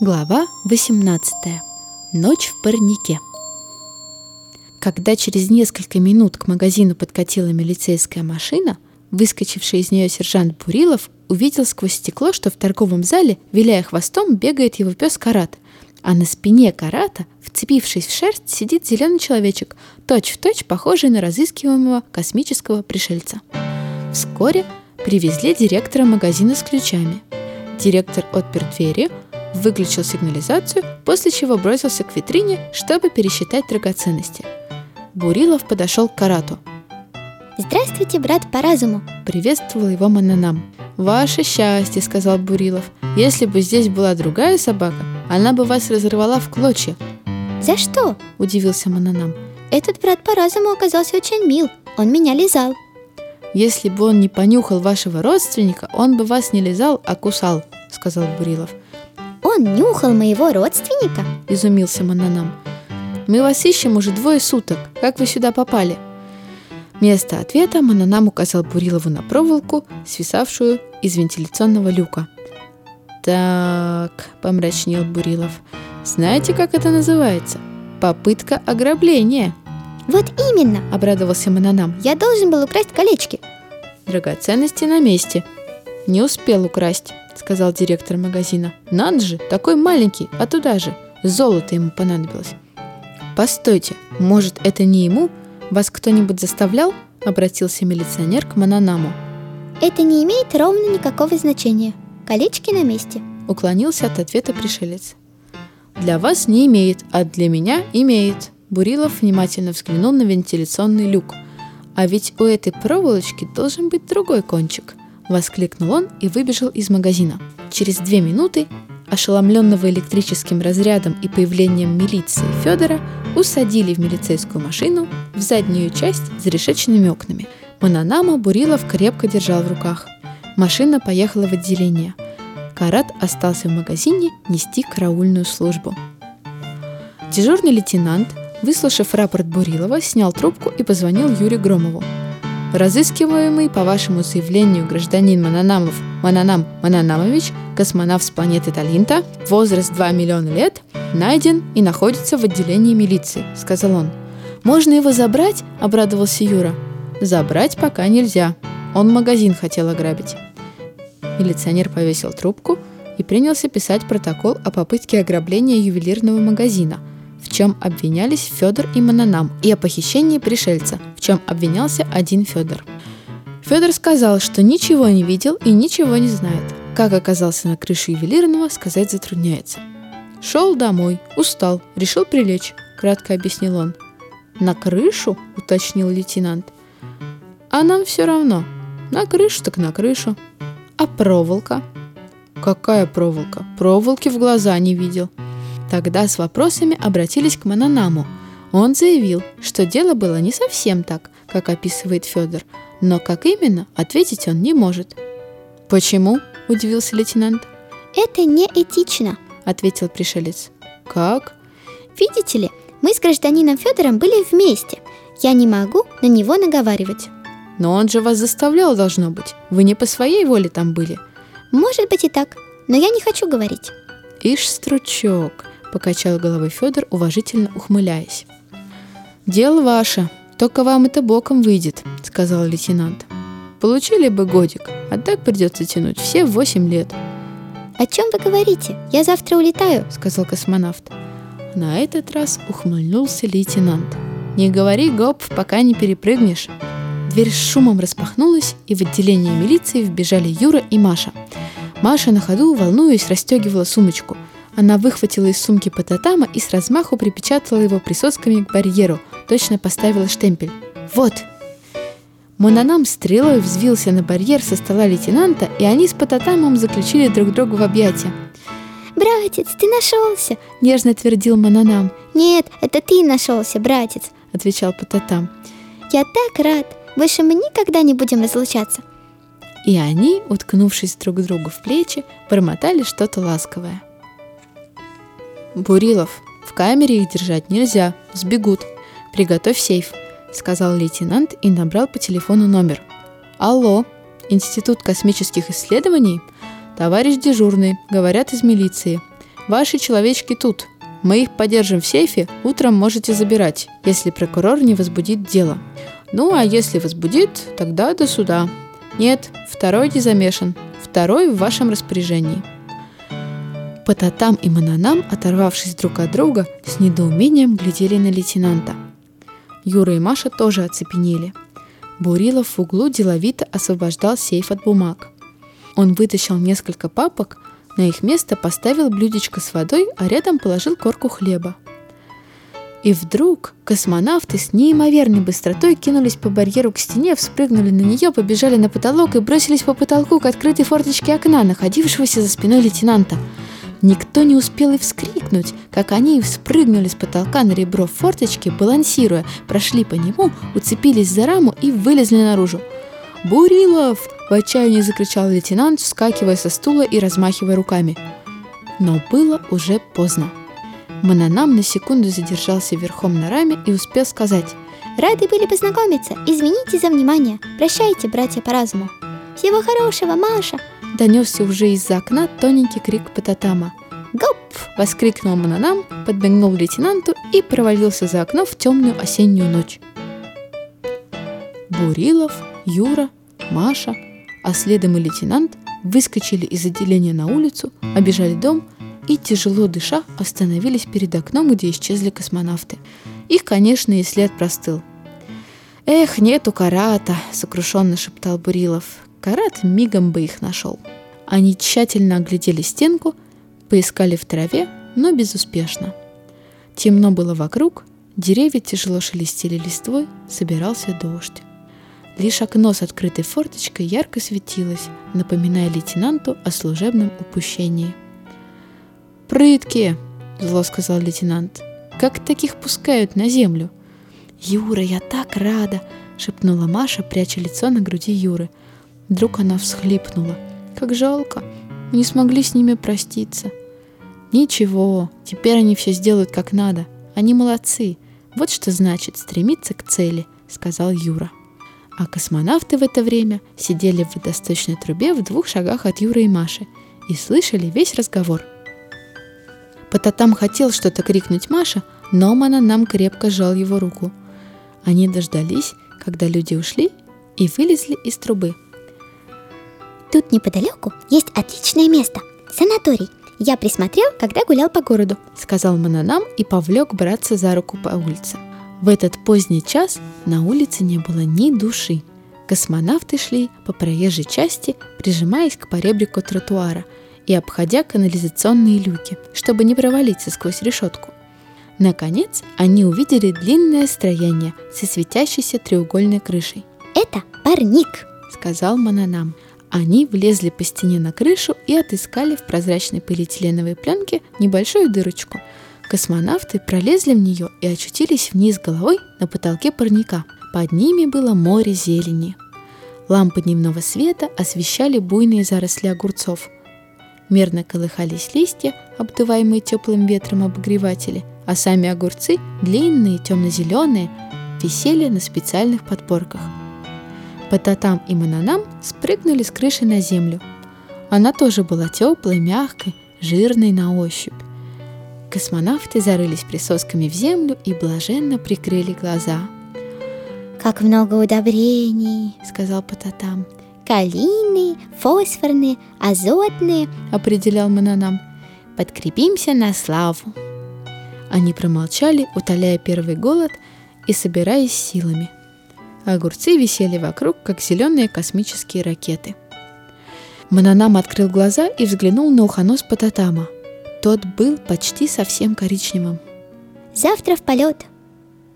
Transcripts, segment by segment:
Глава 18. Ночь в парнике. Когда через несколько минут к магазину подкатила милицейская машина, выскочивший из нее сержант Бурилов увидел сквозь стекло, что в торговом зале, виляя хвостом, бегает его пес Карат, а на спине Карата, вцепившись в шерсть, сидит зеленый человечек, точь-в-точь похожий на разыскиваемого космического пришельца. Вскоре привезли директора магазина с ключами. Директор отпер двери – выключил сигнализацию, после чего бросился к витрине, чтобы пересчитать драгоценности. Бурилов подошел к Карату. «Здравствуйте, брат по разуму!» – приветствовал его Мананам. «Ваше счастье!» – сказал Бурилов. «Если бы здесь была другая собака, она бы вас разорвала в клочья». «За что?» – удивился Мананам. «Этот брат по разуму оказался очень мил. Он меня лизал». «Если бы он не понюхал вашего родственника, он бы вас не лизал, а кусал», – сказал Бурилов. Он нюхал моего родственника? Изумился Мананам. Мы вас ищем уже двое суток. Как вы сюда попали? Вместо ответа Мананам указал Бурилову на проволоку, свисавшую из вентиляционного люка. «Так», — помрачнел Бурилов, — «знаете, как это называется? Попытка ограбления». «Вот именно», — обрадовался Мананам. «Я должен был украсть колечки». «Драгоценности на месте. Не успел украсть сказал директор магазина. «Надо же, такой маленький, а туда же. Золото ему понадобилось». «Постойте, может, это не ему? Вас кто-нибудь заставлял?» — обратился милиционер к Мананаму. «Это не имеет ровно никакого значения. Колечки на месте», — уклонился от ответа пришелец. «Для вас не имеет, а для меня имеет». Бурилов внимательно взглянул на вентиляционный люк. «А ведь у этой проволочки должен быть другой кончик». — воскликнул он и выбежал из магазина. Через две минуты, ошеломленного электрическим разрядом и появлением милиции Федора, усадили в милицейскую машину в заднюю часть с решечными окнами. Мананама Бурилов крепко держал в руках. Машина поехала в отделение. Карат остался в магазине нести караульную службу. Дежурный лейтенант, выслушав рапорт Бурилова, снял трубку и позвонил Юрию Громову. Разыскиваемый по вашему заявлению гражданин Мананамов Мананам Мананамович, космонавт с планеты Талинта, возраст 2 миллиона лет, найден и находится в отделении милиции, сказал он. Можно его забрать? обрадовался Юра. Забрать пока нельзя. Он магазин хотел ограбить. Милиционер повесил трубку и принялся писать протокол о попытке ограбления ювелирного магазина – в чем обвинялись Федор и Мананам, и о похищении пришельца, в чем обвинялся один Федор. Федор сказал, что ничего не видел и ничего не знает. Как оказался на крыше ювелирного, сказать затрудняется. Шел домой, устал, решил прилечь, кратко объяснил он. На крышу? уточнил лейтенант. А нам все равно. На крышу так на крышу. А проволока? Какая проволока? Проволоки в глаза не видел. Тогда с вопросами обратились к Мананаму. Он заявил, что дело было не совсем так, как описывает Федор, но как именно, ответить он не может. «Почему?» – удивился лейтенант. «Это неэтично», – ответил пришелец. «Как?» «Видите ли, мы с гражданином Федором были вместе. Я не могу на него наговаривать». «Но он же вас заставлял, должно быть. Вы не по своей воле там были». «Может быть и так, но я не хочу говорить». «Ишь, стручок», — покачал головой Федор, уважительно ухмыляясь. «Дело ваше, только вам это боком выйдет», — сказал лейтенант. «Получили бы годик, а так придется тянуть все восемь лет». «О чем вы говорите? Я завтра улетаю», — сказал космонавт. На этот раз ухмыльнулся лейтенант. «Не говори гоп, пока не перепрыгнешь». Дверь с шумом распахнулась, и в отделение милиции вбежали Юра и Маша. Маша на ходу, волнуясь, расстегивала сумочку — она выхватила из сумки пататама и с размаху припечатала его присосками к барьеру, точно поставила штемпель. «Вот!» Мононам стрелой взвился на барьер со стола лейтенанта, и они с пататамом заключили друг друга в объятия. «Братец, ты нашелся!» – нежно твердил Мононам. «Нет, это ты нашелся, братец!» – отвечал пататам. «Я так рад! Больше мы никогда не будем разлучаться!» И они, уткнувшись друг другу в плечи, бормотали что-то ласковое. «Бурилов, в камере их держать нельзя, сбегут. Приготовь сейф», — сказал лейтенант и набрал по телефону номер. «Алло, Институт космических исследований? Товарищ дежурный, говорят из милиции. ваши человечки тут. Мы их подержим в сейфе, утром можете забирать, если прокурор не возбудит дело. Ну, а если возбудит, тогда до суда. Нет, второй не замешан. Второй в вашем распоряжении. Пататам и Мананам, оторвавшись друг от друга, с недоумением глядели на лейтенанта. Юра и Маша тоже оцепенели. Бурилов в углу деловито освобождал сейф от бумаг. Он вытащил несколько папок, на их место поставил блюдечко с водой, а рядом положил корку хлеба. И вдруг космонавты с неимоверной быстротой кинулись по барьеру к стене, вспрыгнули на нее, побежали на потолок и бросились по потолку к открытой форточке окна, находившегося за спиной лейтенанта. Никто не успел и вскрикнуть, как они спрыгнули с потолка на ребро форточки, балансируя, прошли по нему, уцепились за раму и вылезли наружу. «Бурилов!» – в отчаянии закричал лейтенант, вскакивая со стула и размахивая руками. Но было уже поздно. Мананам на секунду задержался верхом на раме и успел сказать «Рады были познакомиться. Извините за внимание. Прощайте, братья по разуму. Всего хорошего, Маша!» Донесся уже из-за окна тоненький крик Пататама. «Гоп!» — воскликнул Мананам, подбегнул лейтенанту и провалился за окно в темную осеннюю ночь. Бурилов, Юра, Маша, а следом и лейтенант выскочили из отделения на улицу, обижали дом и, тяжело дыша, остановились перед окном, где исчезли космонавты. Их, конечно, и след простыл. «Эх, нету карата!» — сокрушенно шептал Бурилов. «Карат мигом бы их нашел». Они тщательно оглядели стенку, поискали в траве, но безуспешно. Темно было вокруг, деревья тяжело шелестели листвой, собирался дождь. Лишь окно с открытой форточкой ярко светилось, напоминая лейтенанту о служебном упущении – «Прытки!» – зло сказал лейтенант. «Как таких пускают на землю?» «Юра, я так рада!» – шепнула Маша, пряча лицо на груди Юры. Вдруг она всхлипнула. «Как жалко! Не смогли с ними проститься!» «Ничего, теперь они все сделают как надо. Они молодцы. Вот что значит стремиться к цели», — сказал Юра. А космонавты в это время сидели в водосточной трубе в двух шагах от Юры и Маши и слышали весь разговор — Пататам хотел что-то крикнуть Маша, но Мананам крепко сжал его руку. Они дождались, когда люди ушли, и вылезли из трубы. Тут неподалеку есть отличное место – санаторий. Я присмотрел, когда гулял по городу, сказал Мананам и повлек браться за руку по улице. В этот поздний час на улице не было ни души. Космонавты шли по проезжей части, прижимаясь к поребрику тротуара – и обходя канализационные люки, чтобы не провалиться сквозь решетку. Наконец, они увидели длинное строение со светящейся треугольной крышей. «Это парник», — сказал Мананам. Они влезли по стене на крышу и отыскали в прозрачной полиэтиленовой пленке небольшую дырочку. Космонавты пролезли в нее и очутились вниз головой на потолке парника. Под ними было море зелени. Лампы дневного света освещали буйные заросли огурцов, Мерно колыхались листья, обдуваемые теплым ветром обогреватели, а сами огурцы, длинные, темно-зеленые, висели на специальных подпорках. Пататам и Мананам спрыгнули с крыши на землю. Она тоже была теплой, мягкой, жирной на ощупь. Космонавты зарылись присосками в землю и блаженно прикрыли глаза. «Как много удобрений!» — сказал Пататам калийные, фосфорные, азотные, определял Мананам. Подкрепимся на славу. Они промолчали, утоляя первый голод и собираясь силами. Огурцы висели вокруг, как зеленые космические ракеты. Мананам открыл глаза и взглянул на ухонос Пататама. Тот был почти совсем коричневым. «Завтра в полет»,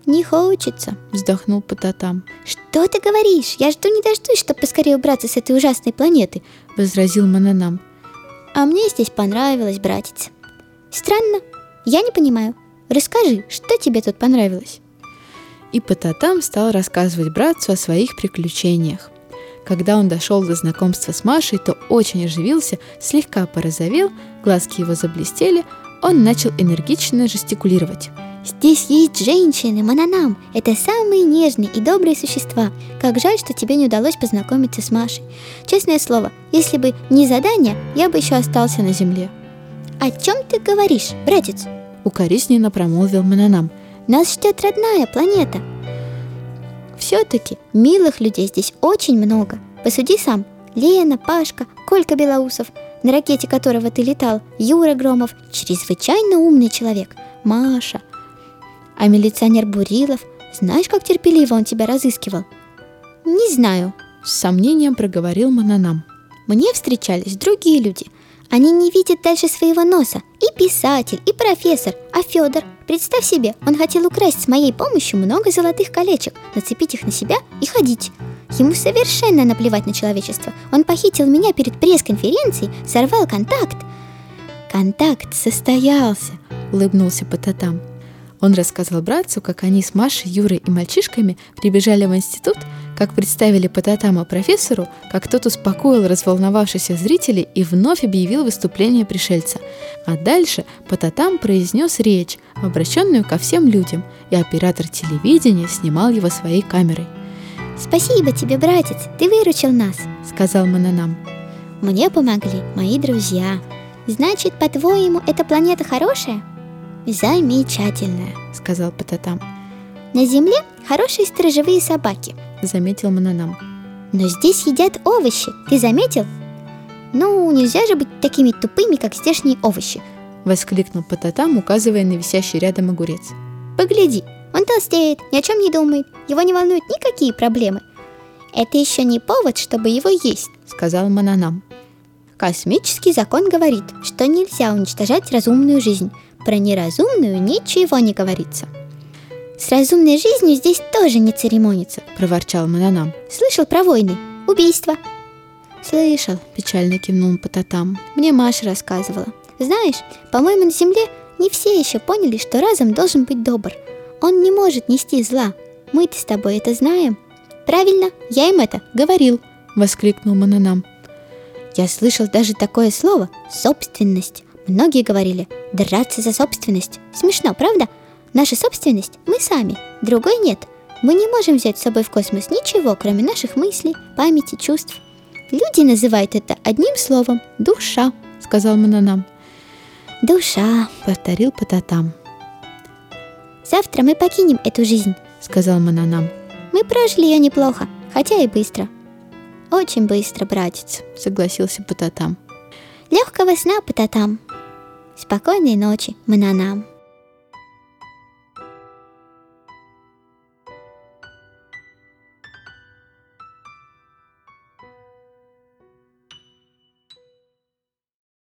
«Не хочется», — вздохнул Пататам. «Что ты говоришь? Я жду не дождусь, чтобы поскорее убраться с этой ужасной планеты», — возразил Мананам. «А мне здесь понравилось, братец». «Странно. Я не понимаю. Расскажи, что тебе тут понравилось?» И Пататам стал рассказывать братцу о своих приключениях. Когда он дошел до знакомства с Машей, то очень оживился, слегка порозовел, глазки его заблестели, он начал энергично жестикулировать. Здесь есть женщины, Мананам. Это самые нежные и добрые существа. Как жаль, что тебе не удалось познакомиться с Машей. Честное слово, если бы не задание, я бы еще остался на земле. О чем ты говоришь, братец? Укоризненно промолвил Мананам. Нас ждет родная планета. Все-таки милых людей здесь очень много. Посуди сам. Лена, Пашка, Колька Белоусов, на ракете которого ты летал, Юра Громов, чрезвычайно умный человек, Маша. А милиционер Бурилов, знаешь, как терпеливо он тебя разыскивал? Не знаю, с сомнением проговорил Мананам. Мне встречались другие люди. Они не видят дальше своего носа. И писатель, и профессор. А Федор, представь себе, он хотел украсть с моей помощью много золотых колечек, нацепить их на себя и ходить. Ему совершенно наплевать на человечество. Он похитил меня перед пресс-конференцией, сорвал контакт. Контакт состоялся, улыбнулся Пататам. Он рассказал братцу, как они с Машей, Юрой и мальчишками прибежали в институт, как представили Пататама профессору, как тот успокоил разволновавшихся зрителей и вновь объявил выступление пришельца. А дальше Пататам произнес речь, обращенную ко всем людям, и оператор телевидения снимал его своей камерой. «Спасибо тебе, братец, ты выручил нас», — сказал Мананам. «Мне помогли мои друзья. Значит, по-твоему, эта планета хорошая?» «Замечательная», — сказал Пататам. «На Земле хорошие сторожевые собаки», — заметил Мананам. «Но здесь едят овощи, ты заметил?» «Ну, нельзя же быть такими тупыми, как здешние овощи», — воскликнул Пататам, указывая на висящий рядом огурец. «Погляди, он толстеет, ни о чем не думает, его не волнуют никакие проблемы. Это еще не повод, чтобы его есть», — сказал Мананам. Космический закон говорит, что нельзя уничтожать разумную жизнь, про неразумную ничего не говорится. С разумной жизнью здесь тоже не церемонится, проворчал Мананам. Слышал про войны, убийства? Слышал, печально кивнул Пататам. Мне Маша рассказывала. Знаешь, по-моему, на Земле не все еще поняли, что разум должен быть добр. Он не может нести зла. Мы-то с тобой это знаем. Правильно, я им это говорил, воскликнул Мананам. Я слышал даже такое слово «собственность». Многие говорили «драться за собственность». Смешно, правда? Наша собственность – мы сами, другой нет. Мы не можем взять с собой в космос ничего, кроме наших мыслей, памяти, чувств. Люди называют это одним словом – душа, сказал Мананам. Душа, повторил Пататам. Завтра мы покинем эту жизнь, сказал Мананам. Мы прожили ее неплохо, хотя и быстро. Очень быстро, братец, согласился Пататам. Легкого сна, Пататам. Спокойной ночи, Мананам.